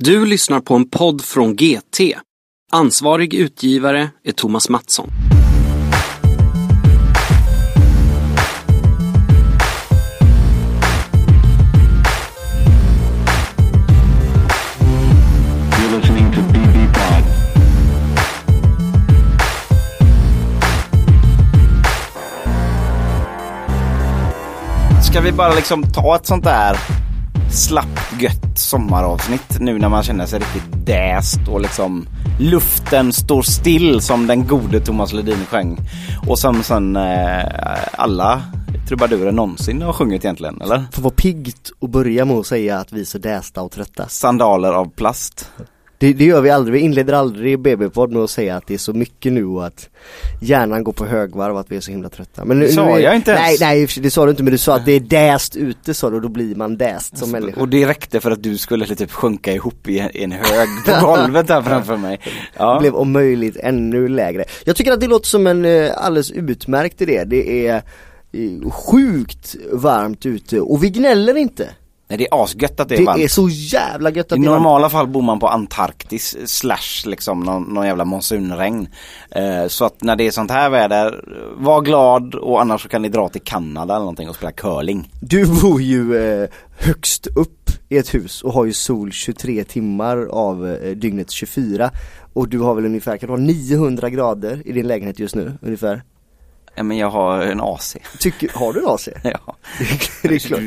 Du lyssnar på en podd från GT. Ansvarig utgivare är Thomas Mattsson. You're listening to BB Pod. Ska vi bara liksom ta ett sånt där slappt gött sommaravsnitt nu när man känner sig riktigt däst och liksom luften står still som den gode Thomas Ledin sjöng. Och som sen eh, alla trubadurer någonsin har sjungit egentligen, eller? Får vara piggt och börja med att säga att vi är så dästa och trötta. Sandaler av plast. Det, det gör vi aldrig, vi inleder aldrig BB-podd med att säga att det är så mycket nu och att hjärnan går på högvarv och att vi är så himla trötta. Men nu, Det sa nu jag inte ens. Nej, nej det sa du inte men du sa att det är däst ute sa du och då blir man däst som människa. Och det räckte för att du skulle typ sjunka ihop i en, en hög på golvet här framför mig. Ja. Det blev om möjligt ännu lägre. Jag tycker att det låter som en eh, alldeles utmärkt idé. Det är eh, sjukt varmt ute och vi gnäller inte. Nej, det är asgött att det är Det varmt. är så jävla gött I att det är varmt. normala fall bor man på Antarktis slash liksom någon, någon jävla monsunregn. Eh, så att när det är sånt här väder, var glad och annars så kan ni dra till Kanada eller någonting och spela curling. Du bor ju eh, högst upp i ett hus och har ju sol 23 timmar av eh, dygnets 24 och du har väl ungefär, kan du ha 900 grader i din lägenhet just nu ungefär? Ja men jag har en AC. Tycker, har du en AC? ja. det är klart.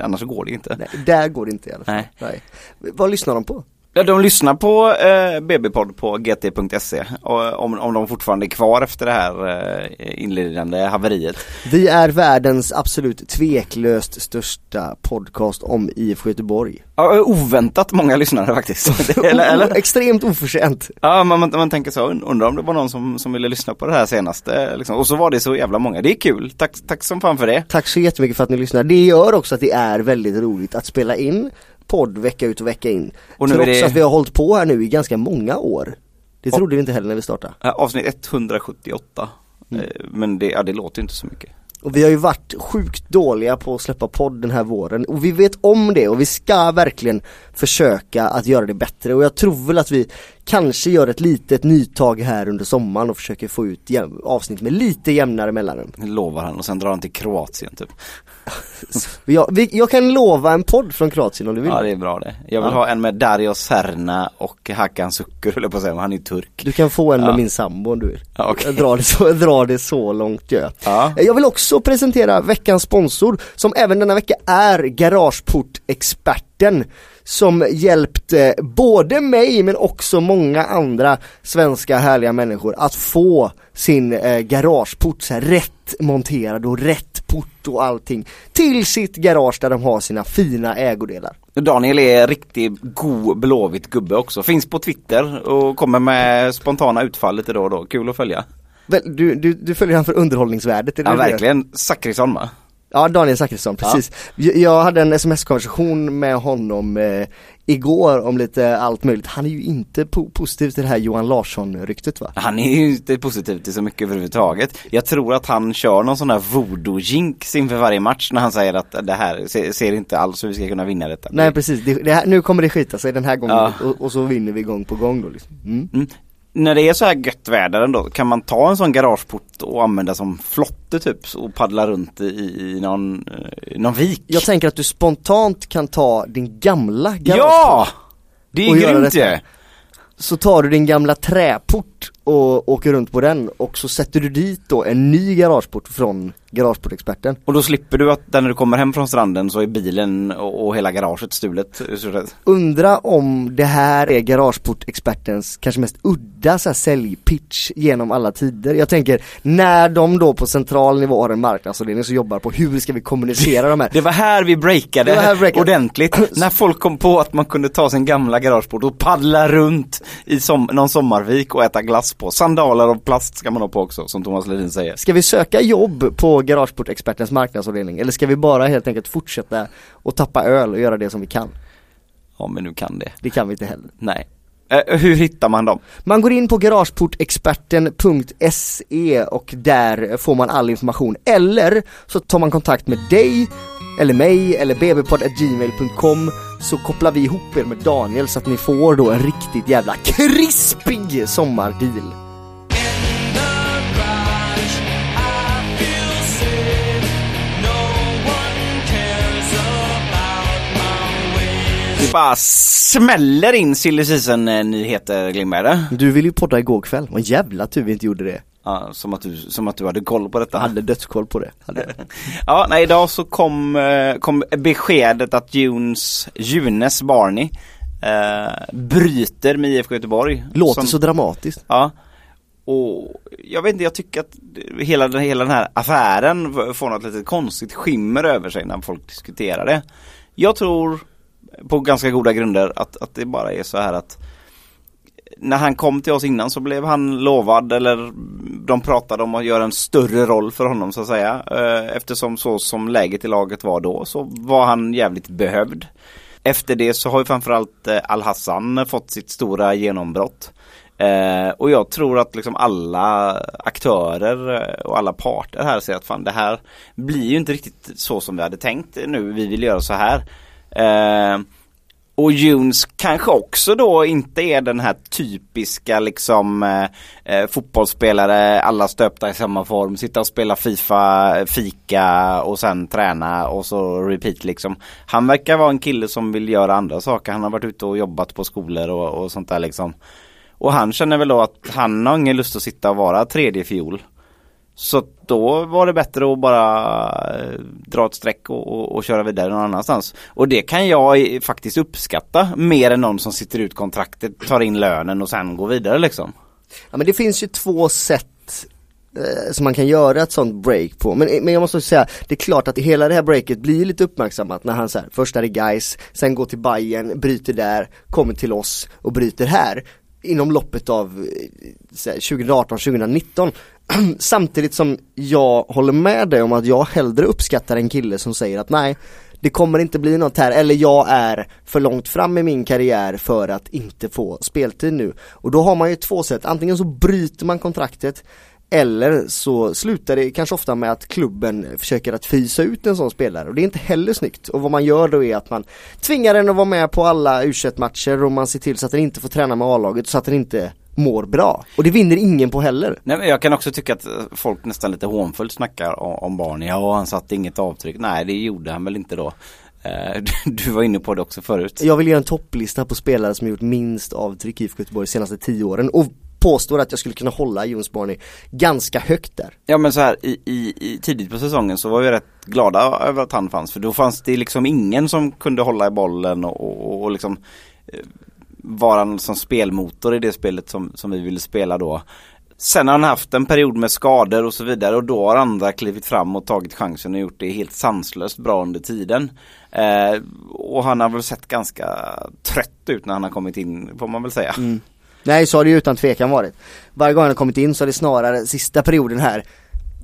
Annars går det inte. Nej, där går det inte i alla fall. Nej. Vad lyssnar de på? Ja, de lyssnar på eh, BB-podd på gt.se och om, om de fortfarande är kvar efter det här eh, inledande haveriet. Vi är världens absolut tveklöst största podcast om IFK Göteborg. Ja, oväntat många lyssnare faktiskt. eller, eller? Extremt oförtjänt. Ja, man, man, man tänker så, undrar om det var någon som, som ville lyssna på det här senaste liksom. Och så var det så jävla många, det är kul, tack, tack som fan för det. Tack så jättemycket för att ni lyssnar. Det gör också att det är väldigt roligt att spela in podd vecka ut och vecka in. Och nu är Trots det- att vi har hållit på här nu i ganska många år. Det trodde vi inte heller när vi startade. Avsnitt 178. Mm. Eh, Men det, ja, det låter inte så mycket. Och vi har ju varit sjukt dåliga på att släppa podd den här våren och vi vet om det och vi ska verkligen försöka att göra det bättre och jag tror väl att vi kanske gör ett litet nytag här under sommaren och försöker få ut avsnitt med lite jämnare mellanrum. Lovar han och sen drar han till Kroatien typ. Jag, vi, jag kan lova en podd från Kroatien om du vill. Ja det är bra det. Jag vill Ja. ha en med Dario Serna och Hakan Sukur jag på att säga, han är ju turk. Du kan få en med Ja. min sambo om du vill. Ja, okej. Jag drar det så, jag drar det så långt gör jag. Ja. Jag vill också presentera veckans sponsor som även denna vecka är Garageportexperten som hjälpt eh, både mig men också många andra svenska härliga människor att få sin eh, garageport så här, rätt monterad och rätt port och allting till sitt garage där de har sina fina ägodelar. Daniel är riktigt god blåvitt gubbe också. Finns på Twitter och kommer med spontana utfall lite då och då. Kul att följa. Du, du, du följer han för underhållningsvärdet? är det Ja det verkligen. Zachrisson va? Ja, Daniel Zachrisson, precis. Jag, jag hade en sms-konversation med honom eh, igår om lite allt möjligt. Han är ju inte po- positiv till det här Johan Larsson-ryktet va? Han är ju inte positiv till så mycket överhuvudtaget. Jag tror att han kör någon sån här voodoo-jinx inför varje match när han säger att det här ser, ser inte alls hur vi ska kunna vinna detta. Nej precis, det, det här, nu kommer det skita sig den här gången Ja. och, och så vinner vi gång på gång då liksom. mm. Mm. När det är så här gött väder ändå, kan man ta en sån garageport och använda som flotte typ och paddla runt i, i någon, eh, någon vik? Jag tänker att du spontant kan ta din gamla garageport Ja! Det är grymt ju! Så tar du din gamla träport och åker runt på den och så sätter du dit då en ny garageport från Garageportexperten Och då slipper du att när du kommer hem från stranden så är bilen och, hela garaget stulet. Undra om det här är Garageportexpertens kanske mest udda så här, säljpitch genom alla tider. Jag tänker, när de då på central nivå har en marknadsavdelning som jobbar på hur ska vi kommunicera de här Det var här vi breakade, Det var här vi breakade. ordentligt. när folk kom på att man kunde ta sin gamla garageport och paddla runt i som, någon sommarvik och äta glass på. Sandaler av plast ska man ha på också, som Thomas Ledin säger. Ska vi söka jobb på Garageportexpertens marknadsavdelning eller ska vi bara helt enkelt fortsätta och tappa öl och göra det som vi kan? Ja men nu kan det. Det kan vi inte heller. Nej. Eh, hur hittar man dem? Man går in på garageportexperten.se och där får man all information eller så tar man kontakt med dig eller mig eller bbpodd.gmail.com så kopplar vi ihop er med Daniel så att ni får då en riktigt jävla krispig sommardeal. Det bara smäller in silly season nyheter Glimberg. Du ville ju podda igår kväll, vad jävla tur vi inte gjorde det. Ja, som att, du, som att du hade koll på Jag detta. hade dödskoll på det. Jag. Ja, nej idag så kom, eh, kom beskedet att Junes, Junes Barney eh, bryter med IFK Göteborg. Låter Som- så dramatiskt. Ja. Och jag vet inte, jag tycker att hela, hela den här affären får något lite konstigt skimmer över sig när folk diskuterar det. Jag tror på ganska goda grunder att, att det bara är så här att när han kom till oss innan så blev han lovad eller de pratade om att göra en större roll för honom så att säga. Eh, eftersom så som läget i laget var då så var han jävligt behövd. Efter det så har ju framförallt eh, Al-Hassan fått sitt stora genombrott. Eh, och jag tror att liksom alla aktörer och alla parter här ser att fan det här blir ju inte riktigt så som vi hade tänkt nu. Vi vill göra så här. Och Junes kanske också då inte är den här typiska liksom eh, eh, fotbollsspelare, alla stöpta i samma form, sitta och spela Fifa, fika och sen träna och så repeat liksom. Han verkar vara en kille som vill göra andra saker. Han har varit ute och jobbat på skolor och, och sånt där liksom. Och han känner väl då att han har ingen lust att sitta och vara tredje fiol. Så då var det bättre att bara eh, dra ett streck och, och, och köra vidare någon annanstans. Och det kan jag faktiskt uppskatta mer än någon som sitter ut kontraktet, tar in lönen och sen går vidare liksom. Ja men det finns ju två sätt eh, som man kan göra ett sånt break på. Men, men jag måste också säga, det är klart att hela det här breaket blir lite uppmärksammat när han så här, först är det guys, sen går till Bayern, bryter där, kommer till oss och bryter här. Inom loppet av eh, 2018-2019. Samtidigt som jag håller med dig om att jag hellre uppskattar en kille som säger att nej, det kommer inte bli något här, eller jag är för långt fram i min karriär för att inte få speltid nu. Och då har man ju två sätt, antingen så bryter man kontraktet eller så slutar det kanske ofta med att klubben försöker att fysa ut en sån spelare och det är inte heller snyggt. Och vad man gör då är att man tvingar den att vara med på alla u matcher och man ser till så att den inte får träna med A-laget så att den inte mår bra. Och det vinner ingen på heller. Nej, men jag kan också tycka att eh, folk nästan lite hånfullt snackar om, om barn. Ja, han satte inget avtryck. Nej, det gjorde han väl inte då. Eh, du- var inne på det också förut. Jag vill göra en topplista på spelare som gjort minst avtryck i IFK Göteborg de senaste tio åren och påstår att jag skulle kunna hålla Jons Barney ganska högt där. Ja men så här i, i, i tidigt på säsongen så var vi rätt glada över att han fanns för då fanns det liksom ingen som kunde hålla i bollen och, och, och liksom eh, vara en som spelmotor i det spelet som, som vi ville spela då. Sen har han haft en period med skador och så vidare och då har andra klivit fram och tagit chansen och gjort det helt sanslöst bra under tiden. Eh, och han har väl sett ganska trött ut när han har kommit in får man väl säga. Mm. Nej så har det ju utan tvekan varit. Varje gång han har kommit in så har det snarare sista perioden här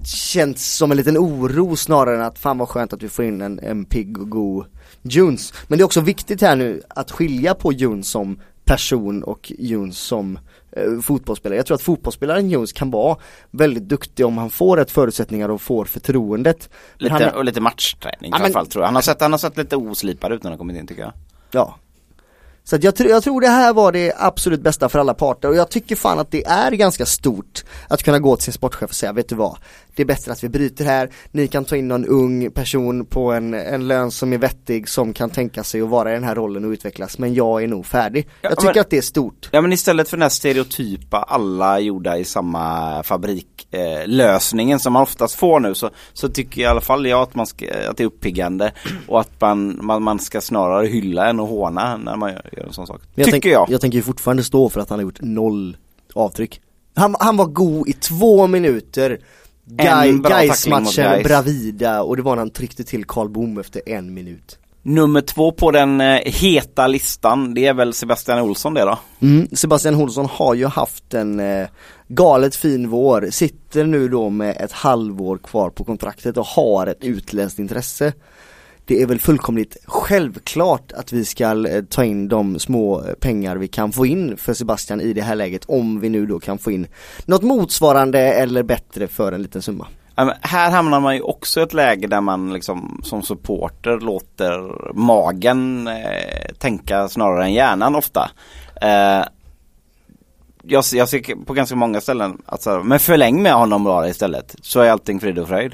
känts som en liten oro snarare än att fan vad skönt att vi får in en, en pigg och god Junes. Men det är också viktigt här nu att skilja på Junes som person och Junes som eh, fotbollsspelare. Jag tror att fotbollsspelaren Junes kan vara väldigt duktig om han får rätt förutsättningar och får förtroendet. Lite, han, och lite matchträning Ja, i alla fall tror jag. Han har sett, han har sett lite oslipad ut när han kommit in tycker jag. Ja. Så jag, tr- jag tror det här var det absolut bästa för alla parter och jag tycker fan att det är ganska stort att kunna gå till sin sportchef och säga, vet du vad? Det är bättre att vi bryter här, ni kan ta in någon ung person på en, en lön som är vettig som kan tänka sig att vara i den här rollen och utvecklas, men jag är nog färdig. Ja, jag tycker men- att det är stort. Ja men istället för den här stereotypa alla gjorda i samma fabrik eh, lösningen som man oftast får nu så, så tycker i alla fall jag att, man ska, att det är uppiggande och att man, man, man ska snarare hylla än att håna när man gör, gör en sån sak. Men tycker tänk, jag. Jag tänker ju fortfarande stå för att han har gjort noll avtryck. Han, han var god i två minuter Gais. Bravida och det var när han tryckte till Karl Bom efter en minut. Nummer två på den eh, heta listan det är väl Sebastian Olsson det då? Mm, Sebastian Olsson har ju haft en eh, galet fin vår, sitter nu då med ett halvår kvar på kontraktet och har ett utländskt intresse. Det är väl fullkomligt självklart att vi ska eh, ta in de små eh, pengar vi kan få in för Sebastian i det här läget om vi nu då kan få in något motsvarande eller bättre för en liten summa. Här hamnar man ju också i ett läge där man liksom som supporter låter magen eh, tänka snarare än hjärnan ofta. Eh, jag, ser- jag ser på ganska många ställen att så här, men förläng med honom bara istället så är allting frid och fröjd.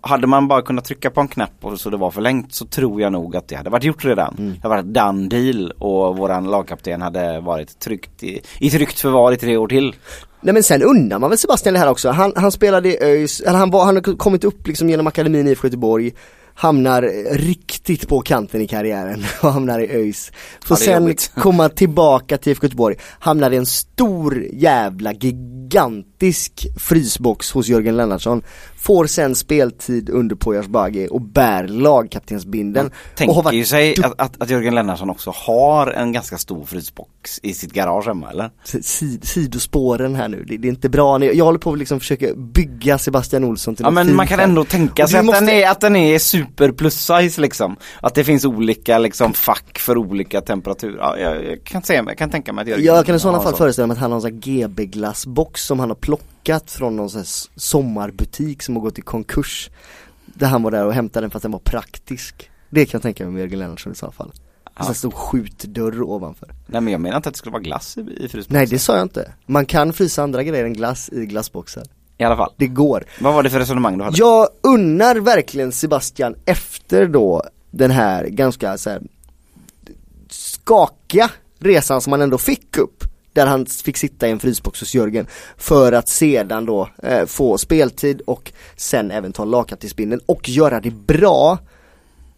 Hade man bara kunnat trycka på en knapp och så det var förlängt så tror jag nog att det hade varit gjort redan. Det hade varit done deal och våran lagkapten hade varit tryggt i, i tryggt förvar i tre år till. Nej men sen undrar man väl Sebastian det här också. Han, han spelade i ÖIS, eller han, var, han har kommit upp liksom genom akademin i IFK Göteborg Hamnar riktigt på kanten i karriären och hamnar i ÖIS. Får Ja, sen jobbigt. komma tillbaka till IFK Göteborg, hamnar i en stor jävla gigantisk frysbox hos Jörgen Lennartsson. Får sen speltid under Poyas Bagi och bär lagkaptensbindeln. Tänker ju sig att, att, att Jörgen Lennartsson också har en ganska stor frysbox i sitt garage hemma eller? sid, sidospåren här nu, det, det är inte bra. Jag håller på att liksom försöka bygga Sebastian Olsson till Ja men man kan ändå tänka sig att, den är, att den är super plus size liksom. Att det finns olika liksom fack för olika temperaturer. Ja, jag, jag kan se, jag kan tänka mig att Jörgen Jag kan i sådana fall så. föreställa mig att han har en sån här GB-glassbox som han har plockat från någon sån här sommarbutik som har gått i konkurs. Där han var där och hämtade den för att den var praktisk. Det kan jag tänka mig med Jörgen Lennartsson i så fall. En sån här stor skjutdörr ovanför. Nej men jag menar inte att det skulle vara glass i, i frysboxen. Nej det sa jag inte. Man kan frysa andra grejer än glass i glassboxar. I alla fall. Det går. Vad var det för resonemang du hade? Jag unnar verkligen Sebastian efter då den här ganska så här skakiga resan som han ändå fick upp där han fick sitta i en frysbox hos Jörgen för att sedan då eh, få speltid och sen även ta lagkaptensbindeln och göra det bra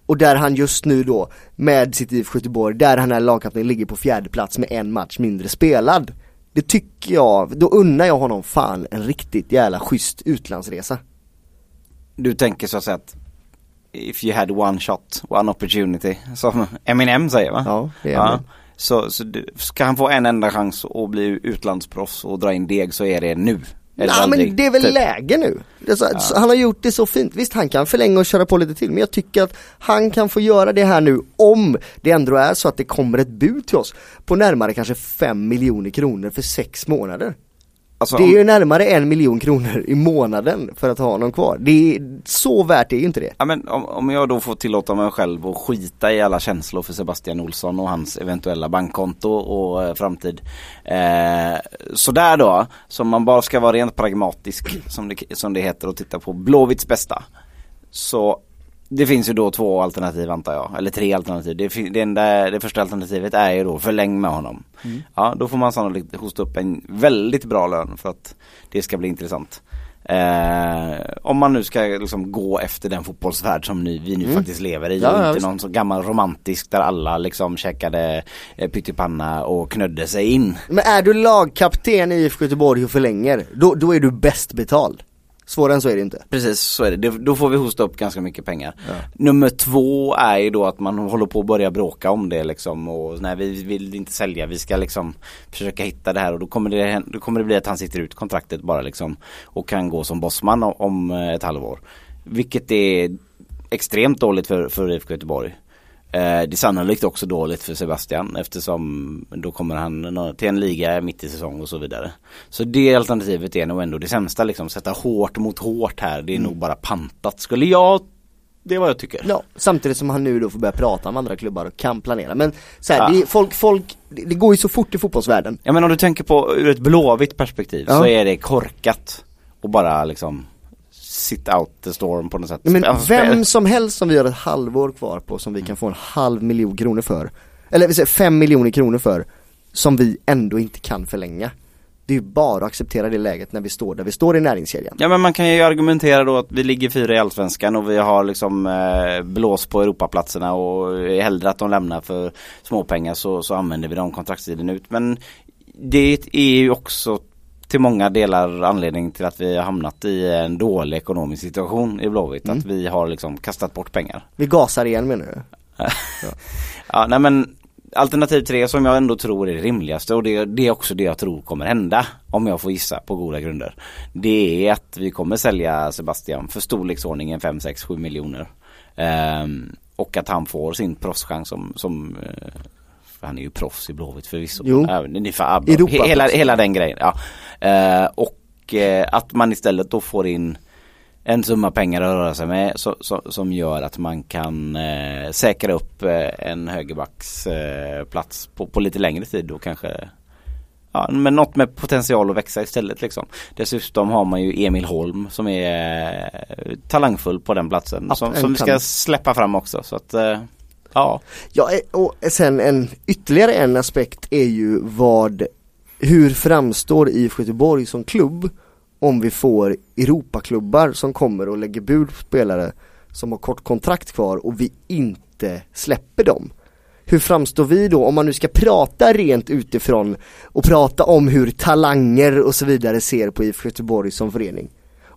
och där han just nu då med sitt IFK Göteborg, där han är lagkapten, ligger på fjärde plats med en match mindre spelad. Det tycker jag, då unnar jag honom fan en riktigt jävla schysst utlandsresa. Du tänker så att säga att If you had one shot, one opportunity Som Eminem säger va? Ja, det är Eminem. Så, så ska han få en enda chans att bli utlandsproffs och dra in deg så är det nu Eller Nej aldrig, men det är väl typ. läge nu. Så, så Han har gjort det så fint. Visst han kan förlänga och köra på lite till men jag tycker att han kan få göra det här nu om det ändå är så att det kommer ett bud till oss på närmare kanske 5 miljoner kronor för sex månader. Alltså, Det är ju närmare en miljon kronor i månaden för att ha honom kvar. Det är så värt det är ju inte det. ja, men om, om jag då får tillåta mig själv att skita i alla känslor för Sebastian Olsson och hans eventuella bankkonto och eh, framtid eh, Sådär då, som man bara ska vara rent pragmatisk som det, som det heter och titta på Blåvitts bästa Så det finns ju då två alternativ antar jag, eller tre alternativ. Det, det, enda, det första alternativet är ju då förläng med honom. Ja, då får man sannolikt hosta upp en väldigt bra lön för att det ska bli intressant. Eh, om man nu ska liksom gå efter den fotbollsvärld som ni, vi nu faktiskt lever i Ja, och inte visst. någon så gammal romantisk där alla liksom käkade eh, pyttipanna och knödde sig in. Men är du lagkapten i IFK Göteborg och förlänger, då, då är du bäst betald. Svårare än så är det inte. Precis, så är det. Då får vi hosta upp ganska mycket pengar. Nummer två är ju då att man håller på att börja bråka om det liksom och nej vi vill inte sälja, vi ska liksom försöka hitta det här och då kommer det, då kommer det bli att han sitter ut kontraktet bara liksom och kan gå som bossman om, om eh, ett halvår. Vilket är extremt dåligt för, för IFK Göteborg. Eh, det är sannolikt också dåligt för Sebastian eftersom då kommer han till en liga mitt i säsong och så vidare. Så det alternativet är nog ändå det sämsta liksom, sätta hårt mot hårt här. Det är nog bara pantat skulle jag, det är vad jag tycker. Ja, samtidigt som han nu då får börja prata med andra klubbar och kan planera. Men så här, Ja. det, är, folk, folk, det går ju så fort i fotbollsvärlden. Ja men om du tänker på ur ett blåvitt perspektiv Ja. så är det korkat och bara liksom sit out the storm på något sätt. Men Alltså, vem som helst som vi har ett halvår kvar på som vi kan få en halv miljon kronor för, eller vi säger fem miljoner kronor för, som vi ändå inte kan förlänga. Det är ju bara att acceptera det läget när vi står där vi står i näringskedjan. Ja men man kan ju argumentera då att vi ligger fyra i Allsvenskan och vi har liksom eh, blås på Europaplatserna och är hellre att de lämnar för småpengar så, så använder vi dem kontraktstiden ut. Men det är ju också till många delar anledning till att vi har hamnat i en dålig ekonomisk situation i Blåvitt. Att vi har liksom kastat bort pengar. Vi gasar igen menar du? Ja, nej men alternativ tre som jag ändå tror är det rimligaste och det, det är också det jag tror kommer hända om jag får gissa på goda grunder. Det är att vi kommer sälja Sebastian för storleksordningen 5, 6, 7 miljoner. Ehm, och att han får sin proffschans som, som eh, han är ju proffs i Blåvitt förvisso. Jo. Även, Europaproffs. hela, hela den grejen. Ja. Eh, och eh, att man istället då får in en summa pengar att röra sig med så, så, som gör att man kan eh, säkra upp eh, en högerbacksplats eh, på, på lite längre tid och kanske Ja, men något med potential att växa istället liksom. Dessutom har man ju Emil Holm som är eh, talangfull på den platsen. Som, som vi ska släppa fram också. Så att, ja. Ja, och sen en ytterligare en aspekt är ju vad, hur framstår IFK Göteborg som klubb om vi får Europaklubbar som kommer och lägger bud på spelare som har kort kontrakt kvar och vi inte släpper dem. Hur framstår vi då om man nu ska prata rent utifrån och prata om hur talanger och så vidare ser på IFK Göteborg som förening?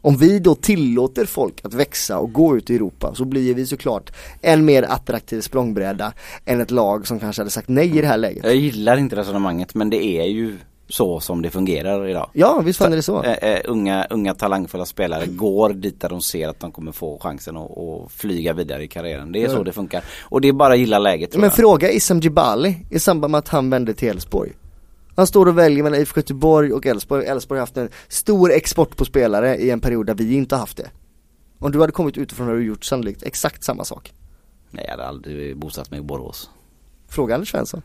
Om vi då tillåter folk att växa och gå ut i Europa så blir vi såklart en mer attraktiv språngbräda än ett lag som kanske hade sagt nej i det här läget. Jag gillar inte resonemanget men det är ju så som det fungerar idag. Ja, visst fan är det så. Eh, eh, unga, unga talangfulla spelare går dit där de ser att de kommer få chansen att att flyga vidare i karriären. Det är Ja. så det funkar. Och det är bara att gilla läget Men jag. fråga Issam Djibali i samband med att han vände till Elfsborg. Han står och väljer mellan IFK Göteborg och Elfsborg. Elfsborg har haft en stor export på spelare i en period där vi inte har haft det. Om du hade kommit utifrån hade du gjort sannolikt exakt samma sak. Nej jag hade aldrig bosatt mig i Borås. Fråga Anders Svensson.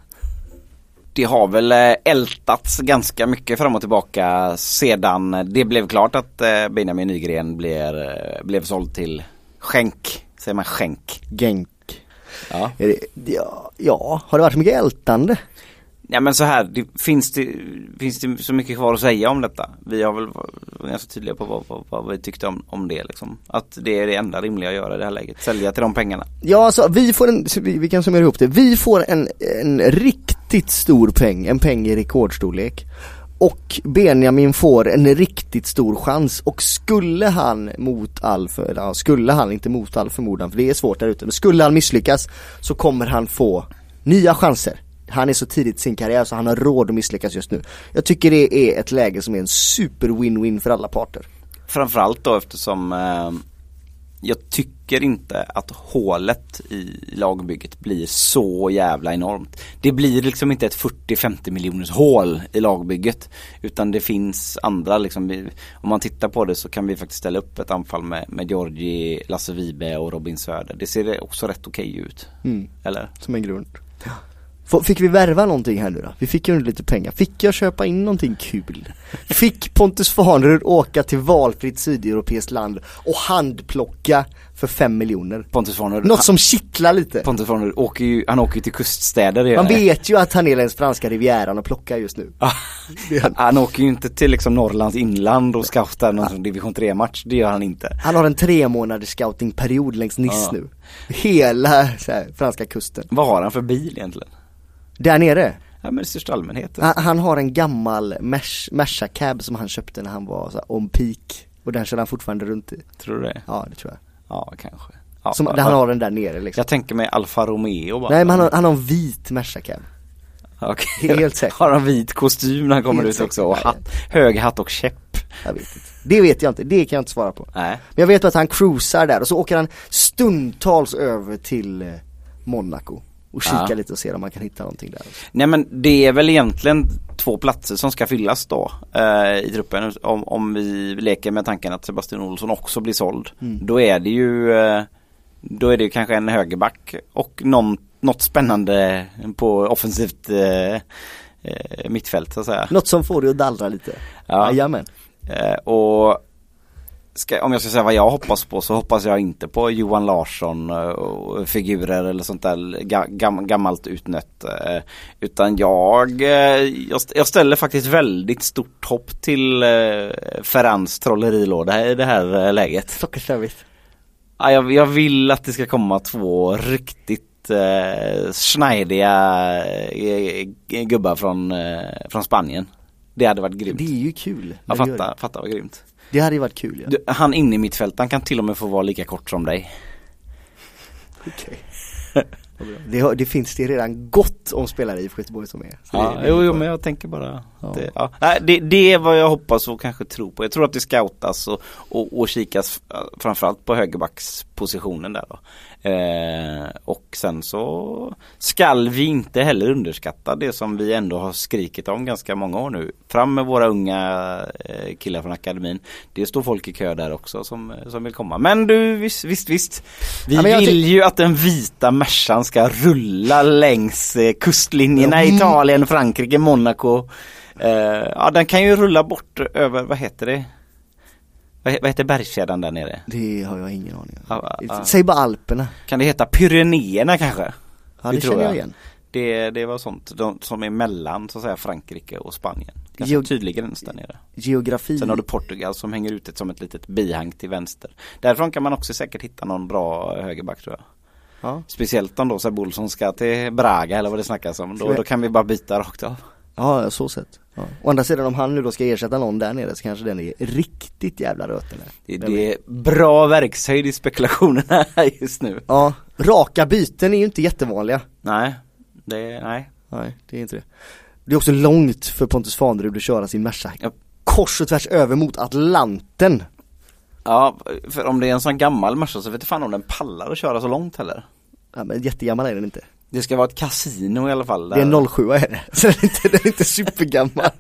Det har väl eh, ältats ganska mycket fram och tillbaka sedan det blev klart att eh, Benjamin Nygren blev, eh, blev såld till Skänk. Säger man Skänk? Genk. Ja. Ja, ja, har det varit mycket ältande? Ja men så här, det, finns, det, finns det så mycket kvar att säga om detta? Vi har väl varit ganska tydliga på vad, vad, vad vi tyckte om, om det liksom. Att det är det enda rimliga att göra i det här läget. Sälja till de pengarna. Ja alltså vi får en, vi, vi kan summera ihop det, vi får en, en riktigt stor peng, en peng i rekordstorlek och Benjamin får en riktigt stor chans och skulle han mot all, för, ja, skulle han inte mot all förmodan för det är svårt där ute, men skulle han misslyckas så kommer han få nya chanser. Han är så tidigt i sin karriär så han har råd att misslyckas just nu. Jag tycker det är ett läge som är en super win-win för alla parter. Framförallt då eftersom eh, jag tycker inte att hålet i lagbygget blir så jävla enormt. Det blir liksom inte ett 40-50 miljoners hål i lagbygget. Utan det finns andra liksom, om man tittar på det så kan vi faktiskt ställa upp ett anfall med, med Georgi, Lasse Vibe och Robin Söder. Det ser också rätt okej ut. Mm. Eller? Som en grund. Fick vi värva någonting här nu då? Vi fick ju lite pengar. Fick jag köpa in någonting kul? Fick Pontus Farnerud åka till valfritt sydeuropeiskt land och handplocka för fem miljoner? Pontus Farner, Något som kittlar lite. Pontus Farner åker ju, han åker ju till kuststäder. Man vet ju att han är längs franska rivieran och plockar just nu. Ja, han åker ju inte till liksom Norrlands inland och scoutar någon sån division 3 match. Det gör han inte. Han har en tre månaders scoutingperiod längs Nice Ja. nu. Hela här, franska kusten. Vad har han för bil egentligen? Där nere, Ja men i största allmänhet. han, han har en gammal Merc- Merca cab som han köpte när han var så här, on peak. Och den kör han fortfarande runt i. Tror du det? Ja det tror jag. Ja kanske. Ja, Som, han har den där nere liksom. Jag tänker mig Alfa Romeo bara. Nej men han har, han har en vit Merca cab. Okej. helt säkert. Har han vit kostym när han kommer Helt ut också och hatt, hög hatt och käpp? Jag vet inte. Det vet jag inte, det kan jag inte svara på. Nej. Men jag vet att han cruisar där och så åker han stundtals över till eh, Monaco. Och kikar Ja. lite och ser om man kan hitta någonting där. Nej men det är väl egentligen två platser som ska fyllas då eh, i truppen. Om, om vi leker med tanken att Sebastian Olsson också blir såld. Mm. Då är det ju eh, Då är det ju kanske en högerback och någon, något spännande på offensivt eh, eh, mittfält så att säga. Något som får dig att dallra lite. Ja. Jajamän. Eh, och ska, om jag ska säga vad jag hoppas på så hoppas jag inte på Johan Larsson eh, och figurer eller sånt där ga, gam, gammalt utnött. eh, Utan jag, eh, jag, st- jag ställer faktiskt väldigt stort hopp till Ferrans trollerilåda i det här läget. Sockerservice. Ja, jag, jag vill att det ska komma två riktigt eh, schneidiga eh, gubbar från, från Spanien. Det hade varit grymt. Det är ju kul. Fattar, det. fattar vad grymt. Det hade ju varit kul ja. Du, han inne i mittfältet, han kan till och med få vara lika kort som dig. Okej. det, det finns det redan gott om spelare i Göteborg som är. Ja, det, det, jo, jo, men jag tänker bara Ja. det, ja. Nej, det, är vad jag hoppas och kanske tror på. Jag tror att det scoutas och, och, och kikas framförallt på högerbackspositionen där då. Eh, och sen så skall vi inte heller underskatta det som vi ändå har skrikit om ganska många år nu. Fram med våra unga eh, killar från akademin. Det står folk i kö där också som, som vill komma. Men du visst, visst, visst. Vi Ja, vill ju att den vita Mercan ska rulla längs eh, kustlinjerna i Mm. Italien, Frankrike, Monaco. Eh, ja den kan ju rulla bort över, vad heter det? Vad, he- vad heter bergskedjan där nere? Det har jag ingen aning om. Ja, ja. Säg bara Alperna. Kan det heta Pyrenéerna kanske? Ja det, tror känner jag jag. igen. Det, det var sånt de, som är mellan så att säga Frankrike och Spanien. Ganska Jo- tydlig gräns där nere. Geografi. Sen har du Portugal som hänger ut ett som ett litet bihang till vänster. Därifrån kan man också säkert hitta någon bra högerback tror jag. Ja. Speciellt om då Sebbe Olsson ska till Braga eller vad det snackas om. Då, då kan vi bara byta rakt av. Ja, så sett. Ja. Å andra sidan om han nu då ska ersätta någon där nere så kanske den är riktigt jävla röten. Det, det är bra verkshöjd i spekulationerna här just nu. Ja, raka byten är ju inte jättevanliga. Nej, det, nej. Nej, det är inte det. Det är också långt för Pontus Fanerud att köra sin Merca Ja. kors och tvärs över mot Atlanten. Ja, för om det är en sån gammal Merca så vet jag fan om den pallar att köra så långt heller. Ja, men jättegammal är den inte. Det ska vara ett kasino i alla fall. Det är en 07 är det. Så den är inte, den är inte supergammal.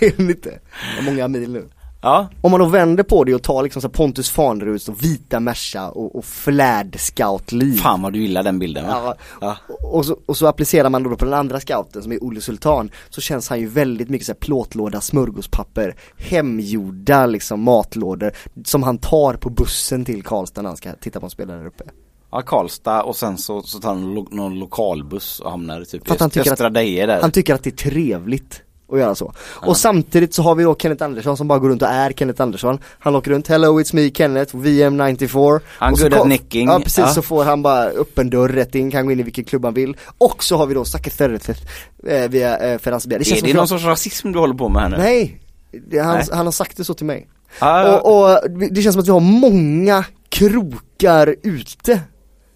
är den inte. Är många mil nu. Ja, Om man då vänder på det och tar liksom så Pontus Faneruds och vita Merca och, och flärd scout-liv. fan vad du gillar den bilden va? Ja, Ja. och, så, och så applicerar man då på den andra scouten som är Olle Sultan Så känns han ju väldigt mycket så här plåtlåda, smörgåspapper Hemgjorda liksom matlådor Som han tar på bussen till Karlstad när han ska titta på en spelare där uppe Ja, Karlstad och sen så, så tar han lo, någon lokalbuss och hamnar typ För att han i tycker Östra att- Deje där. Han tycker att det är trevligt att göra så. Och samtidigt så har vi då Kenneth Andersson som bara går runt och är Kenneth Andersson Han åker runt, hello it's me Kenneth, VM94 Han good at nicking. Ja precis, Ja. så får han bara öppen dörr rätt in, kan gå in i vilken klubb han vill Och så har vi då Zacke Ferretet eh, via eh, Bia. Det känns är det någon jag- sorts rasism du håller på med här nu? Nej, det, han, Nej. han har sagt det så till mig Ah, och, och det känns som att vi har många krokar ute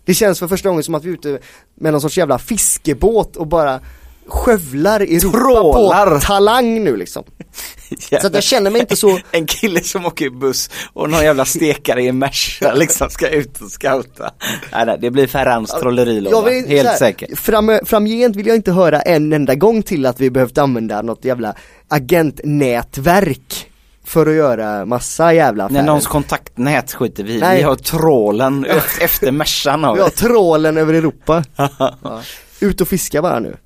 Det känns för första gången som att vi är ute med någon sorts jävla fiskebåt och bara skövlar Europa Trålar. på talang nu liksom Så att jag känner mig inte så En kille som åker buss och någon jävla stekare i en Merca liksom ska ut och scouta. Nej, nej det blir Ferrans trolleri Jag vill- helt här, säkert. Fram, framgent vill jag inte höra en enda gång till att vi behövt använda något jävla agentnätverk För att göra massa jävla affärer När någons kontaktnät skiter vi i. Nej. Vi har trålen efter Mercan har Vi har trålen över Europa ja. Ut och fiska bara nu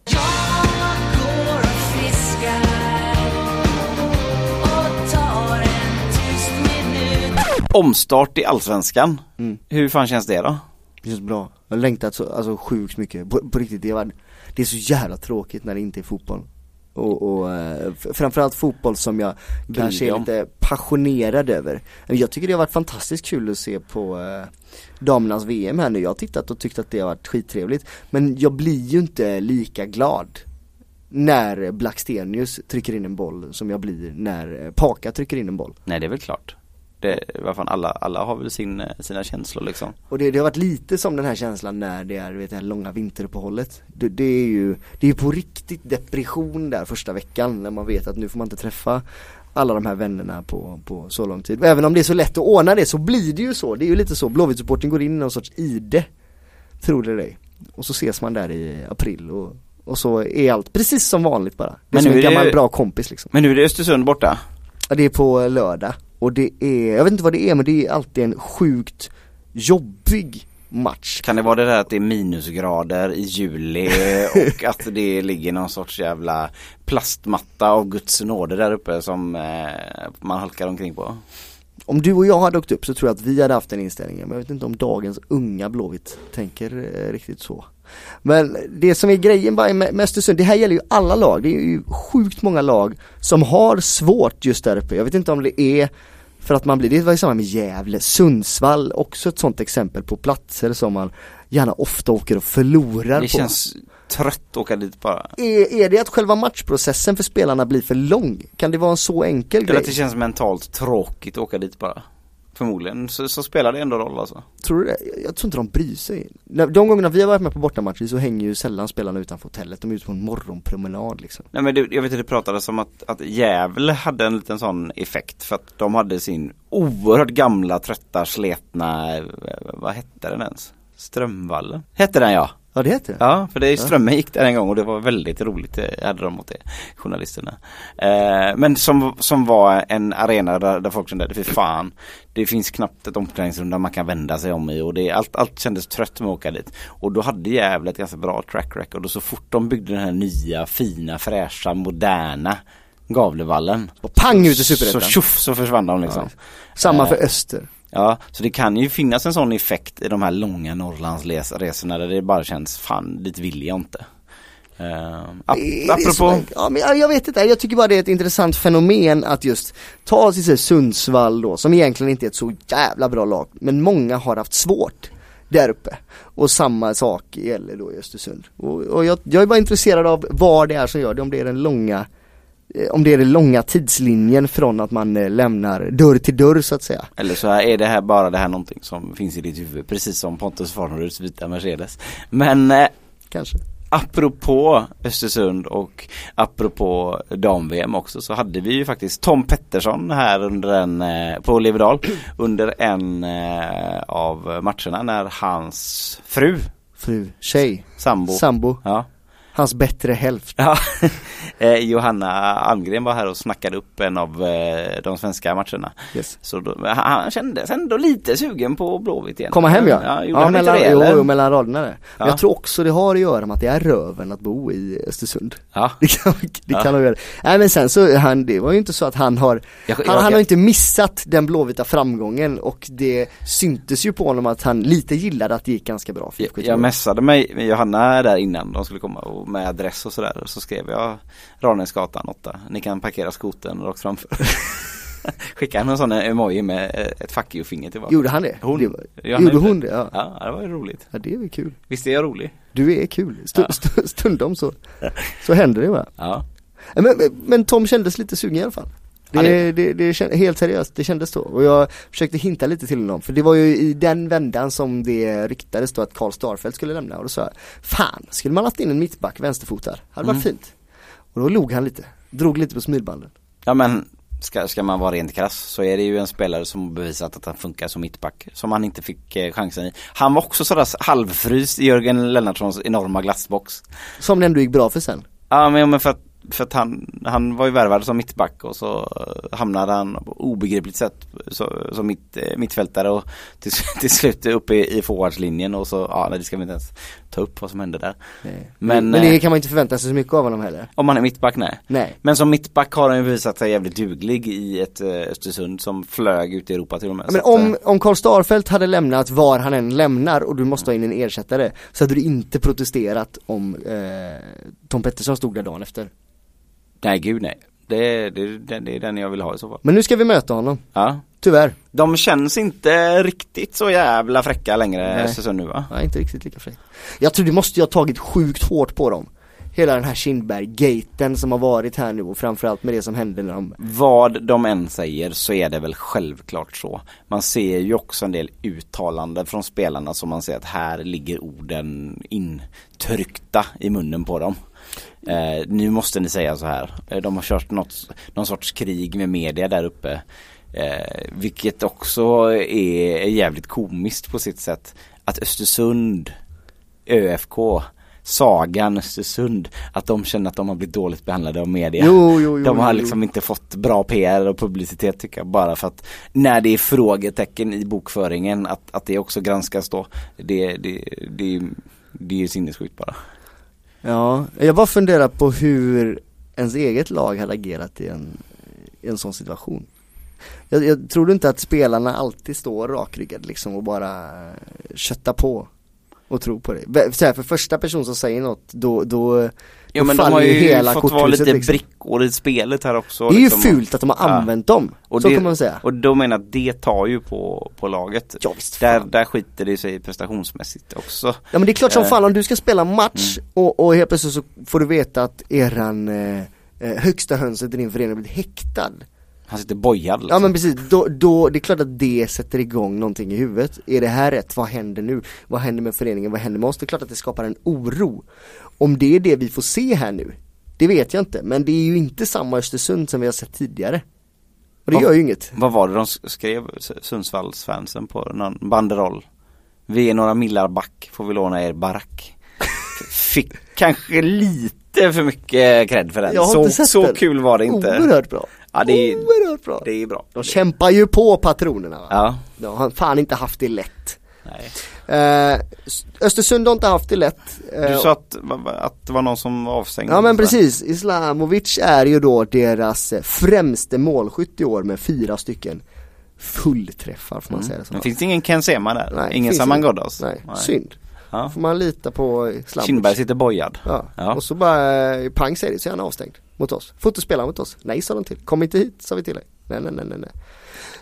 Omstart i Allsvenskan. Mm. Hur fan känns det då? Det känns bra. Jag har längtat så, alltså sjukt mycket. På, på riktigt, det, var, det är så jävla tråkigt när det inte är fotboll. Och, och eh, framförallt fotboll som jag kanske är lite passionerad över. Jag tycker det har varit fantastiskt kul att se på eh, damernas VM här nu. Jag har tittat och tyckt att det har varit skittrevligt. Men jag blir ju inte lika glad när Blackstenius trycker in en boll som jag blir när eh, Paka trycker in en boll. Nej det är väl klart. Det, vad fan, alla, alla har väl sin, sina känslor liksom. Och det, det har varit lite som den här känslan när det är vet, det här långa vinteruppehållet det, det är ju, det är på riktigt depression där första veckan när man vet att nu får man inte träffa alla de här vännerna på, på så lång tid. Och även om det är så lätt att ordna det så blir det ju så, det är ju lite så, Blåvitt-supporten går in i någon sorts ide Tror det dig. Och så ses man där i april och, och så är allt precis som vanligt bara. Det är Men som nu en är det- gammal bra kompis liksom. Men nu är det Östersund borta. Ja, det är på lördag och det är, jag vet inte vad det är men det är alltid en sjukt jobbig match. Kan det vara det där att det är minusgrader i juli och att det ligger någon sorts jävla plastmatta av Guds nåde där uppe som eh, man halkar omkring på? Om du och jag hade åkt upp så tror jag att vi hade haft den inställningen men jag vet inte om dagens unga Blåvitt tänker eh, riktigt så. Men det som är grejen bara med, Östersund, det här gäller ju alla lag, det är ju sjukt många lag som har svårt just där uppe. Jag vet inte om det är för att man blir, det var ju samma med Gävle, Sundsvall, också ett sånt exempel på platser som man gärna ofta åker och förlorar Det på. känns trött att åka dit bara. Är, är det att själva matchprocessen för spelarna blir för lång? Kan det vara en så enkel Eller att det grej? känns mentalt tråkigt att åka dit bara. Förmodligen så, så spelar det ändå roll alltså. Tror du det? Jag tror inte de bryr sig. De gångerna vi har varit med på bortamatcher så hänger ju sällan spelarna utanför hotellet, de är ute på en morgonpromenad liksom. Nej men det, jag vet att det pratades om att, att Gävle hade en liten sån effekt för att de hade sin oerhört gamla, trötta, sletna, eh, vad hette den ens? Strömvallen. Hette den ja. Ja det heter det. Ja, för det är Strömmen gick där en gång och det var väldigt roligt, eh, hade de mot det, journalisterna. Eh, men som, som var en arena där, där folk kände, för fan, det finns knappt ett omklädningsrum där man kan vända sig om i och det, allt, allt kändes trött med att åka dit. Och då hade Gävle ett ganska bra track record och så fort de byggde den här nya, fina, fräscha, moderna Gavlevallen. Och pang ut i Så Superettan. tjoff så försvann de liksom. Samma Eh, för Öster. Ja, så det kan ju finnas en sån effekt i de här långa Norrlandsresorna där det bara känns, fan dit vill jag inte. Uh, ap apropå, ja, men jag, jag vet inte, jag tycker bara det är ett intressant fenomen att just ta till sig Sundsvall då, som egentligen inte är ett så jävla bra lag, men många har haft svårt där uppe. Och samma sak gäller då i Östersund. Och, och jag, jag är bara intresserad av vad det är som gör det, om det är den långa om det är den långa tidslinjen från att man eh, lämnar dörr till dörr så att säga. eller så är det här bara det här någonting som finns i ditt huvud, precis som Pontus Farneruds vita Mercedes. Men eh, Kanske. apropå Östersund och apropå dam-VM också så hade vi ju faktiskt Tom Pettersson här under en, eh, på Leverdal under en eh, av matcherna när hans fru, Fru, tjej, sambo, sambo, ja, hans bättre hälft. Ja, eh, Johanna Almgren var här och snackade upp en av eh, de svenska matcherna. Yes. Så då, han, han kändes ändå lite sugen på Blåvitt igen. Komma hem ja. Ja, ja han mellan, det jo, jo, mellan raderna där. Men Ja. jag tror också det har att göra med att det är röven att bo i Östersund. Ja. Det kan, det Ja. kan att göra. Nej men sen så, han, det var ju inte så att han har, Jag- han, jag- han har inte missat den blåvita framgången och det syntes ju på honom att han lite gillade att det gick ganska bra för Jag, jag messade mig med Johanna där innan de skulle komma och med adress och sådär. Så skrev jag Ranäsgatan 8. Ni kan parkera skoten rakt framför. Skickade han en sån emoji med eh, ett fuck you-finger tillbaka. Gjorde han det? Hon. det var, gjorde gjorde hon det? Ja. Ja, det var ju roligt. ja, det är väl kul. Visst är jag rolig? Du är kul, Stu, Ja. stu, stundom så, så händer det va. Ja. Men, men, men Tom kändes lite sugen i alla fall. Det, det, det- det, känd- helt seriöst, det kändes så. Och jag försökte hinta lite till honom, för det var ju i den vändan som det ryktades då att Karl Starfelt skulle lämna och då sa jag Fan, skulle man haft in en mittback, vänsterfotad, hade varit Mm. fint. Och då log han lite, drog lite på smilbanden. Ja men ska, ska man vara rent krass så är det ju en spelare som bevisat att han funkar som mittback. Som han inte fick eh, chansen i. Han var också sådär halvfryst i Jörgen Lennartssons enorma glassbox. Som det ändå gick bra för sen. Ja men, men för att, för att han, han var ju värvad som mittback och så hamnade han på obegripligt sätt som mitt, eh, mittfältare och till, till slut uppe i, i forwardslinjen och så, ja nej, det ska vi inte ens ta upp vad som hände där. Nej. Men, men det eh, kan man inte förvänta sig så mycket av honom heller. Om han är mittback, nej. Nej. Men som mittback har han ju visat sig jävligt duglig i ett eh, Östersund som flög ut i Europa till och med. Men om, eh, om Karl Starfelt hade lämnat var han än lämnar och du måste ha in en ersättare så hade du inte protesterat om eh, Tom Pettersson stod där dagen efter. Nej gud nej. Det, det, det, det är den jag vill ha i så fall. Men nu ska vi möta honom, Ja. Tyvärr. De känns inte riktigt så jävla fräcka längre Nej. Östersund nu va? Nej, inte riktigt lika fräckt. Jag tror det måste ju ha tagit sjukt hårt på dem. Hela den här Kindberg-gaten som har varit här nu och framförallt med det som hände när de Vad de än säger så är det väl självklart så. Man ser ju också en del uttalanden från spelarna som man ser att här ligger orden intryckta i munnen på dem. Eh, nu måste ni säga så här. Eh, De har kört något, någon sorts krig med media där uppe. Eh, vilket också är jävligt komiskt på sitt sätt. Att Östersund, ÖFK, Sagan Östersund, att de känner att de har blivit dåligt behandlade av media. Jo, jo, jo, de har liksom inte fått bra PR och publicitet tycker jag bara för att när det är frågetecken i bokföringen att, att det också granskas då. Det, det, det, det är ju sinnessjukt bara. Ja, jag bara funderar på hur ens eget lag hade agerat i en, i en sån situation. Jag, jag tror inte att spelarna alltid står rakryggade liksom och bara köttar på och tror på det. Så här, för första person som säger något, då, då, då men de har ju hela fått vara lite liksom. brickor i spelet här också. Det är ju liksom. fult att de har Ja. använt dem, Och så det, kan man säga. Och då menar att det tar ju på, på laget. Ja, visst där, där skiter det sig prestationsmässigt också. Ja men det är klart som Eh. fan om du ska spela match och, och helt plötsligt så får du veta att eran eh, eh, högsta hönset i din förening har blivit häktad. Han sitter bojad liksom. Ja men precis, då, då, det är klart att det sätter igång någonting i huvudet. Är det här rätt? Vad händer nu? Vad händer med föreningen? Vad händer med oss? Det är klart att det skapar en oro. Om det är det vi får se här nu, det vet jag inte. Men det är ju inte samma Östersund som vi har sett tidigare. Och det Ja. gör ju inget. Vad var det de skrev, Sundsvallsfansen på någon banderoll? Vi är några millar back, får vi låna er barack. Fick kanske lite för mycket cred för den. Jag har Så, så den. kul var det inte. Oerhört bra. Ja, det är- Oerhört bra. Det är bra. De kämpar ju på patronerna va? Ja, De har fan inte haft det lätt. nej. Eh, Östersund har inte haft det lätt. Eh, Du sa att, att det var någon som var avstängd. Ja men precis, Islamovic är ju då deras eh, främste målskytt i år med fyra stycken fullträffar får man säga det så. Men finns det ingen Ken Sema där? Nej, ingen Saman. Ghoddos? Nej, synd. Ja. Får man lita på Islamovic. Kindberg sitter bojad. Ja. Ja. och så bara eh, pang säger det så är han avstängd mot oss. Får inte spela mot oss. Nej sa de till. Kom inte hit sa vi till dig. Nej nej nej nej.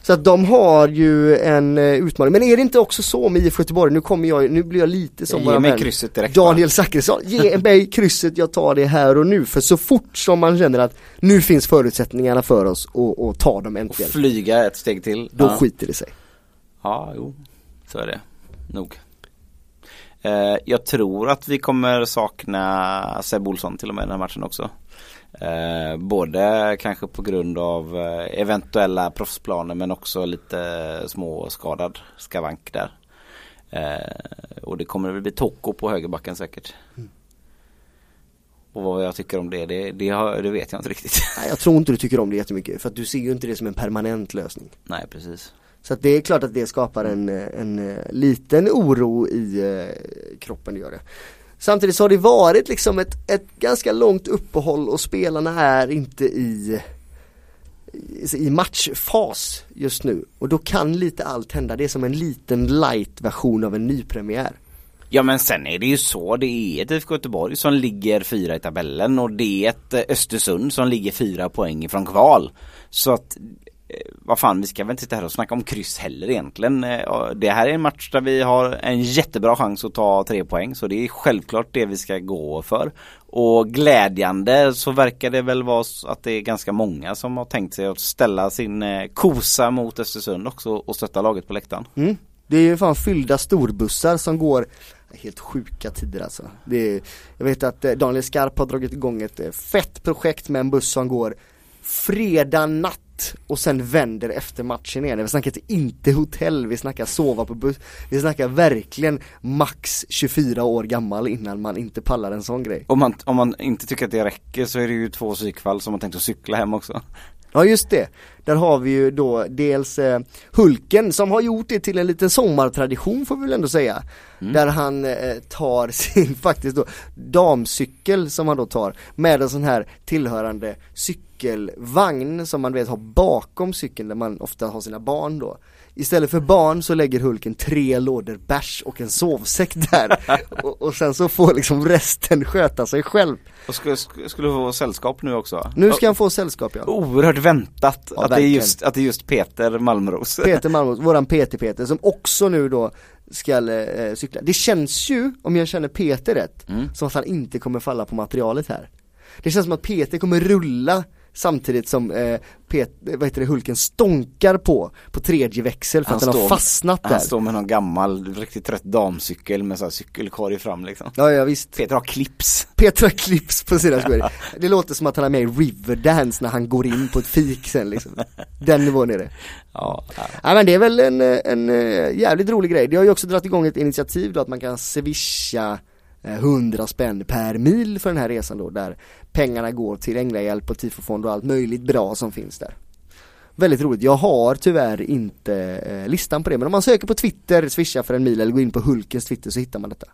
Så att de har ju en eh, utmaning. Men är det inte också så med IFK Göteborg, nu kommer jag, nu blir jag lite som Ge våran mig vän krysset direkt. Daniel Zachrisson, ge mig krysset, jag tar det här och nu. För så fort som man känner att nu finns förutsättningarna för oss att ta dem Och äntligen, flyga ett steg till. då ja. skiter det sig. Ja, jo. Så är det. Nog. Eh, jag tror att vi kommer sakna Seb Olsson till och med i den här matchen också. Eh, både kanske på grund av eh, eventuella proffsplaner men också lite småskadad skavank där. Eh, och det kommer väl bli Toko på högerbacken säkert. Och vad jag tycker om det, det, det, har, det vet jag inte riktigt. Nej, jag tror inte du tycker om det jättemycket, för att du ser ju inte det som en permanent lösning. Nej, precis. Så att det är klart att det skapar en, en eh, liten oro i eh, kroppen, det gör det. Samtidigt så har det varit liksom ett, ett ganska långt uppehåll och spelarna är inte i i- i matchfas just nu och då kan lite allt hända. Det är som en liten light version av en nypremiär. Ja men sen är det ju så, det är ett IFK Göteborg som ligger fyra i tabellen och det är ett Östersund som ligger fyra poäng ifrån kval. Så att, Eh, vad fan vi ska väl inte sitta här och snacka om kryss heller egentligen. Eh, det här är en match där vi har en jättebra chans att ta tre poäng så det är självklart det vi ska gå för. Och glädjande så verkar det väl vara så att det är ganska många som har tänkt sig att ställa sin eh, kosa mot Östersund också och stötta laget på läktaren. Mm. Det är ju fan fyllda storbussar som går Helt sjuka tider alltså. Det är, jag vet att Daniel Skarp har dragit igång ett fett projekt med en buss som går fredag natt och sen vänder efter matchen igen. Vi snackar inte hotell, vi snackar sova på buss. Vi snackar verkligen max 24 år gammal innan man inte pallar en sån grej. Om man, om man inte tycker att det räcker så är det ju två psykfall som har tänkt att cykla hem också. Ja just det, där har vi ju då dels eh, Hulken som har gjort det till en liten sommartradition får vi väl ändå säga. Där han eh, tar sin faktiskt då damcykel som han då tar med en sån här tillhörande cykelvagn som man vet har bakom cykeln där man ofta har sina barn då. Istället för barn så lägger Hulken tre lådor bärs och en sovsäck där och, och sen så får liksom resten sköta sig själv. Och skulle, skulle få sällskap nu också? Nu ska han få sällskap ja. Oerhört väntat Ja, att, det är verkligen. just, att det är just Peter Malmros. Peter Malmros, våran PT-Peter som också nu då ska eh, cykla. Det känns ju, om jag känner Peter rätt, Mm. som att han inte kommer falla på materialet här. Det känns som att Peter kommer rulla samtidigt som eh, Pet, vad heter det, Hulken stånkar på, på tredje växel för Han att den har fastnat där. Han står med någon gammal, riktigt trött damcykel med så här cykelkorg fram liksom. Ja, ja visst. Peter har clips. Peter har clips på sina skor. Det låter som att han är med i Riverdance när han går in på ett fik sen liksom. Den nivån är det. Ja, ja. Ja men det är väl en, eh, en eh, jävligt rolig grej. Det har ju också dragit igång ett initiativ då att man kan swisha eh, 100 spänn per mil för den här resan då där pengarna går till Änglahjälp och tifofond och allt möjligt bra som finns där. Väldigt roligt. Jag har tyvärr inte eh, listan på det men om man söker på Twitter, swisha för en mil eller går in på Hulkens Twitter så hittar man detta.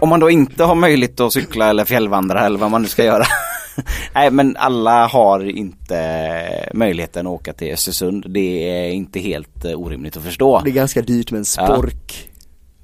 Om man då inte har möjlighet att cykla eller fjällvandra eller vad man nu ska göra. Nej men alla har inte möjligheten att åka till Östersund. Det är inte helt eh, orimligt att förstå. Det är ganska dyrt med en spork.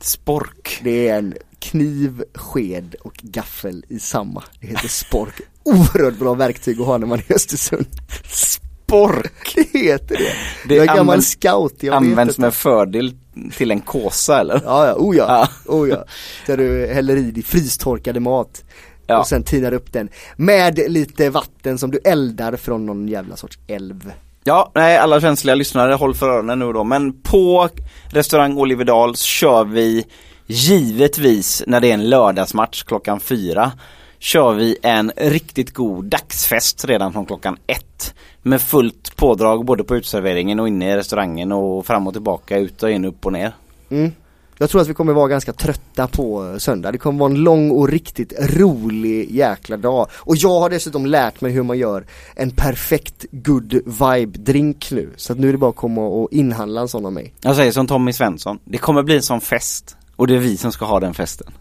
Spork. Det är en kniv, sked och gaffel i samma. Det heter spork. Oerhört bra verktyg att ha när man är i Östersund. Spork! Det heter det. Det jag är gammal används- scout, jag Används med fördel till en kåsa eller? Ja, ja, oh ja, Ja. oh ja. Där du häller i dig frystorkade mat. Ja. Och sen tinar upp den med lite vatten som du eldar från någon jävla sorts älv. Ja, nej alla känsliga lyssnare håll för öronen nu då. Men på restaurang Oliverdals kör vi givetvis när det är en lördagsmatch klockan fyra kör vi en riktigt god dagsfest redan från klockan ett. Med fullt pådrag både på utserveringen och inne i restaurangen och fram och tillbaka, ut och in, upp och ner. Mm. Jag tror att vi kommer vara ganska trötta på söndag. Det kommer vara en lång och riktigt rolig jäkla dag. Och jag har dessutom lärt mig hur man gör en perfekt good vibe drink nu. Så att nu är det bara att komma och inhandla en sån av mig. Jag säger som Tommy Svensson, det kommer bli en sån fest och det är vi som ska ha den festen.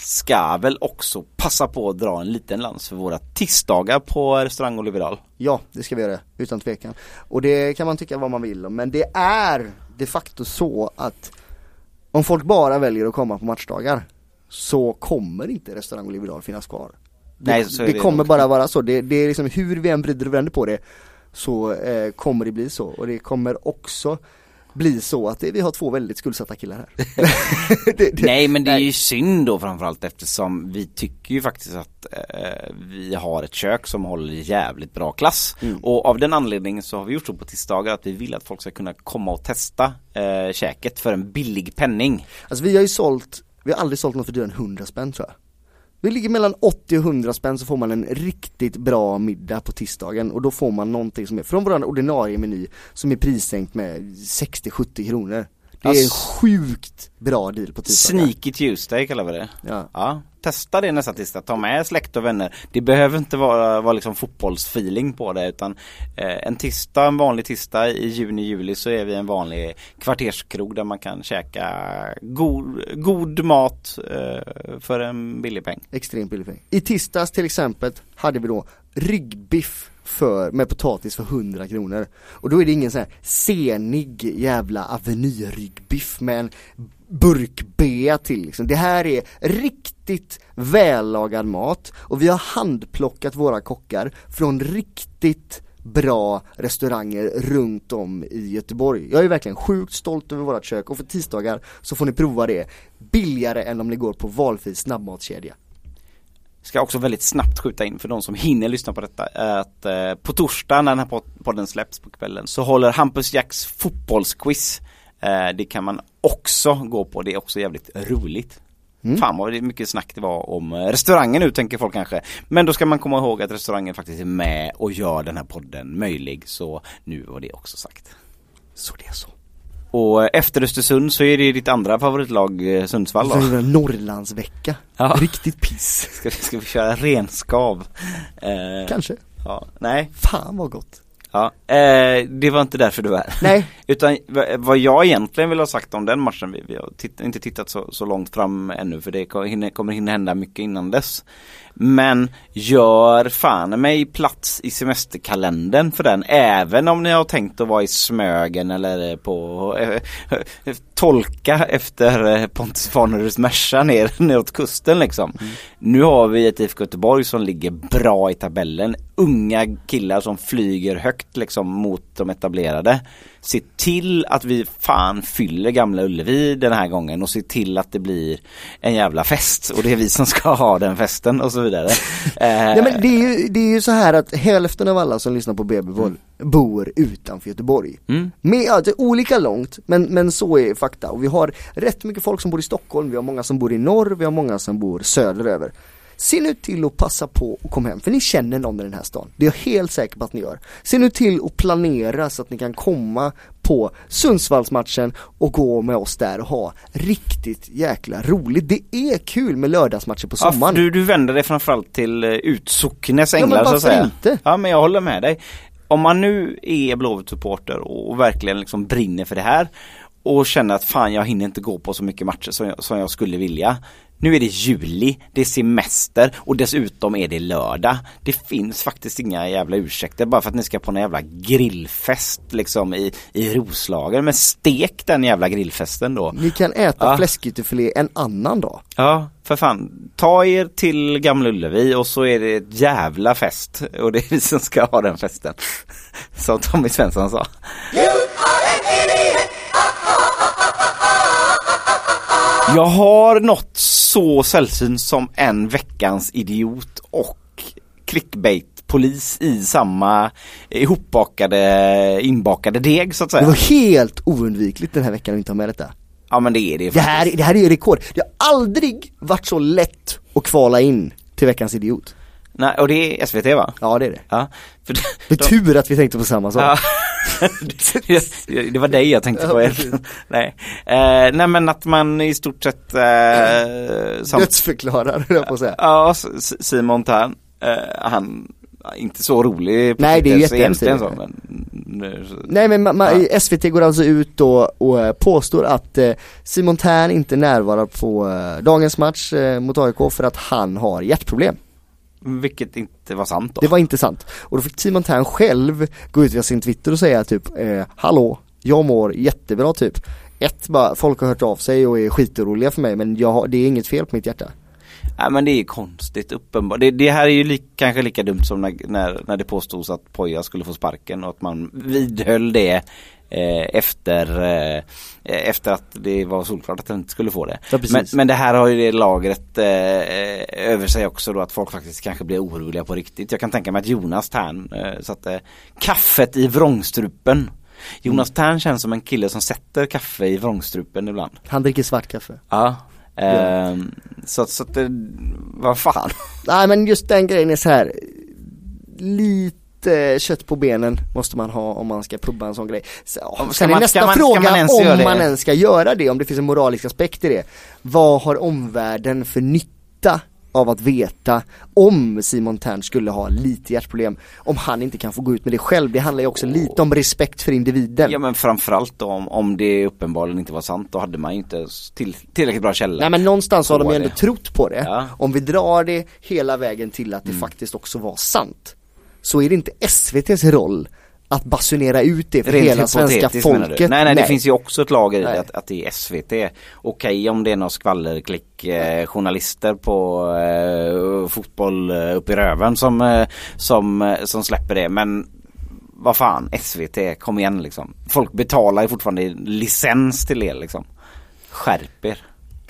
Ska väl också passa på att dra en liten lans för våra tisdagar på restaurang och liberal. Ja, det ska vi göra, utan tvekan. Och det kan man tycka vad man vill om, men det är de facto så att om folk bara väljer att komma på matchdagar så kommer inte restaurang och liberal finnas kvar. Det, Nej, så är det, det kommer bara vara så, det, det är liksom hur vi än vrider och vänder på det så eh, kommer det bli så och det kommer också bli så att det, vi har två väldigt skuldsatta killar här. det, det, Nej men det är ju synd då framförallt eftersom vi tycker ju faktiskt att eh, vi har ett kök som håller jävligt bra klass. Och av den anledningen så har vi gjort så på tisdagar att vi vill att folk ska kunna komma och testa eh, käket för en billig penning. Alltså vi har ju sålt, vi har aldrig sålt något för dyrare än 100 spänn tror jag. Vi ligger mellan 80 och 100 spänn så får man en riktigt bra middag på tisdagen och då får man någonting som är från vår ordinarie meny som är prissänkt med 60-70 kronor. Det är en sjukt bra deal på tisdagar. Sneaky Tuesday kallar vi det. Ja. Ja, testa det nästa tisdag. Ta med släkt och vänner. Det behöver inte vara, vara liksom fotbollsfeeling på det utan eh, en tisdag, en vanlig tisdag i juni, juli så är vi en vanlig kvarterskrog där man kan käka god, god mat eh, för en billig peng. Extremt billig peng. I tisdags till exempel hade vi då ryggbiff för, med potatis för 100 kronor. Och då är det ingen sån här senig jävla avenyryggbiff med en burkbea till liksom. Det här är riktigt vällagad mat och vi har handplockat våra kockar från riktigt bra restauranger runt om i Göteborg. Jag är verkligen sjukt stolt över vårat kök och för tisdagar så får ni prova det billigare än om ni går på valfri snabbmatskedja. Ska också väldigt snabbt skjuta in för de som hinner lyssna på detta att eh, på torsdag när den här podden släpps på kvällen så håller Hampus Jacks fotbollsquiz. Eh, det kan man också gå på, det är också jävligt roligt. Fan vad mycket snack det var om eh, restaurangen nu tänker folk kanske. Men då ska man komma ihåg att restaurangen faktiskt är med och gör den här podden möjlig så nu var det också sagt. Så det är så. Och eh, efter Östersund så är det ditt andra favoritlag eh, Sundsvall då? Norrlandsvecka. Ja. Riktigt piss. Ska, ska vi köra renskav? Eh, Kanske. Ja, nej. Fan vad gott. Ja, eh, det var inte därför du är här. Nej. Utan vad jag egentligen vill ha sagt om den matchen, vi, vi har titt, inte tittat så, så långt fram ännu för det kommer hinna hända mycket innan dess. Men gör fan mig plats i semesterkalendern för den, även om ni har tänkt att vara i Smögen eller på eh, tolka efter eh, Pontus Farnerus Merca ner neråt kusten liksom. Nu har vi ett IFK Göteborg som ligger bra i tabellen. Unga killar som flyger högt liksom mot de etablerade. Se till att vi fan fyller Gamla Ullevi den här gången och se till att det blir en jävla fest och det är vi som ska ha den festen och så vidare. Nej men det är, ju, det är ju så här att hälften av alla som lyssnar på BB-boll bor utanför Göteborg. Mm. Med, är olika långt, men, men så är fakta. Och vi har rätt mycket folk som bor i Stockholm, vi har många som bor i norr, vi har många som bor söderöver. Se nu till att passa på att komma hem, för ni känner någon i den här stan. Det är jag helt säker på att ni gör. Se nu till att planera så att ni kan komma på Sundsvallsmatchen och gå med oss där och ha riktigt jäkla roligt. Det är kul med lördagsmatcher på Ja, sommaren. du, du vänder dig framförallt till uh, utsocknes men änglar så att varför säga. inte? Ja men jag håller med dig. Om man nu är Blåvitt-supporter och, och verkligen liksom brinner för det här och känner att fan jag hinner inte gå på så mycket matcher som jag, som jag skulle vilja. Nu är det juli, det är semester och dessutom är det lördag. Det finns faktiskt inga jävla ursäkter bara för att ni ska på en jävla grillfest liksom i, i Roslagen. Men stek den jävla grillfesten då. Ni kan äta Ja. fläskytterfilé en annan dag. Ja, för fan. Ta er till Gamla Ullevi och så är det ett jävla fest. Och det är vi som ska ha den festen. Som Tommy Svensson sa. Jag har något så sällsynt som en veckans idiot och clickbait-polis i samma ihopbakade, inbakade deg så att Det säga. var helt oundvikligt den här veckan att inte ha med detta. Ja men det är det Det här, det här är ju rekord. Det har aldrig varit så lätt att kvala in till veckans idiot. Nej, och det är SVT va? Ja det är det. Ja. För Det är tur att vi tänkte på samma sak. Ja. det, det var dig jag tänkte på. Ja, nej. Eh, nej men att man i stort sett eh, som, Dödsförklarar höll jag på att säga. Ja, Simon Tern, eh, han inte så rolig på Nej, det är jättehemskt, så, men, Nej men ma- ma- SVT går alltså ut då och eh, påstår att eh, Simon Tern inte närvarar på eh, dagens match eh, mot AIK för att han har hjärtproblem. Vilket inte var sant då. Det var inte sant. Och då fick Simon Tern själv gå ut via sin Twitter och säga typ eh, Hallå, jag mår jättebra typ. Ett bara, folk har hört av sig och är skitoroliga för mig men jag det är inget fel på mitt hjärta. Nej men det är konstigt uppenbart. Det, det här är ju li, kanske lika dumt som när, när, när det påstods att Poja skulle få sparken och att man vidhöll det efter, eh, efter att det var solklart att han inte skulle få det. Ja, men, men det här har ju det lagret eh, över sig också då att folk faktiskt kanske blir oroliga på riktigt. Jag kan tänka mig att Jonas Tern eh, satte kaffet i vrångstrupen. Jonas Tern känns som en kille som sätter kaffe i vrångstrupen ibland. Han dricker svart kaffe. Ja. Ehm, så, så att det, vad fan. Nej men just den grejen är så här lite kött på benen måste man ha om man ska pubba en sån grej. Så, Ska Sen är man- nästa ska man- ska fråga man om man ens ska göra det, om det finns en moralisk aspekt i det. Vad har omvärlden för nytta av att veta om Simon Tern skulle ha lite hjärtproblem, om han inte kan få gå ut med det själv. Det handlar ju också lite om respekt för individen. Ja men framförallt då, om, om det uppenbarligen inte var sant då hade man ju inte till, tillräckligt bra källa. Nej men någonstans har de ju ändå det. trott på det. Ja. Om vi drar det hela vägen till att det Mm. faktiskt också var sant. Så är det inte SVTs roll att basunera ut det för Rent hela svenska folket. Nej, nej det finns ju också ett lager i det att, att det är SVT. Okej om det är någon skvallerklick eh, journalister på eh, fotboll eh, upp i röven som, eh, som, eh, som släpper det men vad fan SVT, kom igen liksom. Folk betalar ju fortfarande licens till er liksom. Skärp er.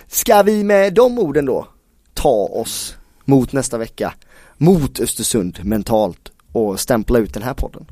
Ska vi med de orden då ta oss mot nästa vecka, mot Östersund mentalt och stämpla ut den här podden?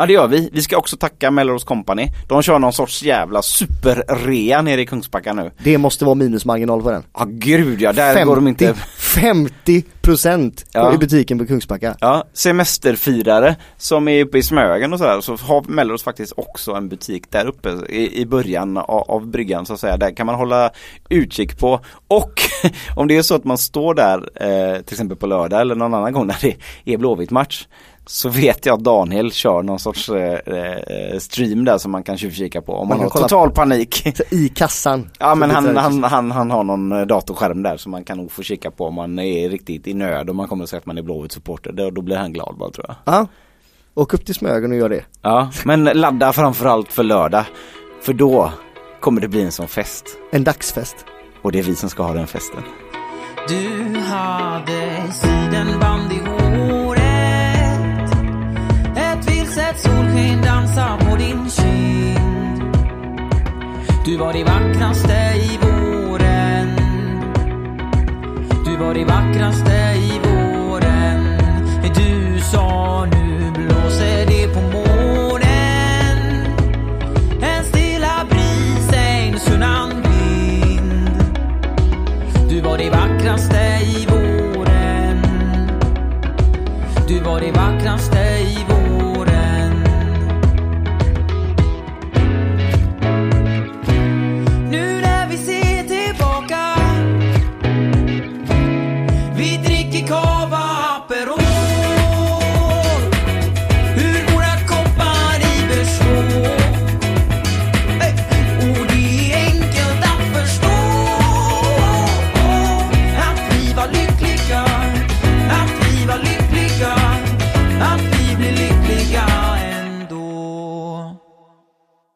Ja det gör vi. Vi ska också tacka Melrose Company. De kör någon sorts jävla superrea nere i Kungsbacka nu. Det måste vara minusmarginal på den. Ja gud ja, där går de inte 50 procent Ja. i butiken på Kungsbacka. Ja, semesterfirare som är uppe i Smögen och sådär så har Melrose faktiskt också en butik där uppe i, i början av, av bryggan så att säga. Där kan man hålla utkik på och om det är så att man står där eh, till exempel på lördag eller någon annan gång när det är Blåvitt match så vet jag att Daniel kör någon sorts eh, eh, stream där som man kan tjuvkika på om man, Man har total panik. I kassan. Ja men han, han, han, han har någon eh, datorskärm där som man kan nog få kika på om man är riktigt i nöd och man kommer att säga att man är Blåvitt supporter. Då, då blir han glad bara tror jag. Ja. Åk upp till Smögen och gör det. Ja, men ladda framförallt för lördag. För då kommer det bli en sån fest. En dagsfest. Och det är vi som ska ha den festen. Du hade sidenband i sett solsken dansa på din kind. Du var det vackraste i våren. Du var det vackraste i våren. Du sa nu blåser det på månen. En stilla bris, en sunnan vind. Du var det vackraste i våren. Du var det vackraste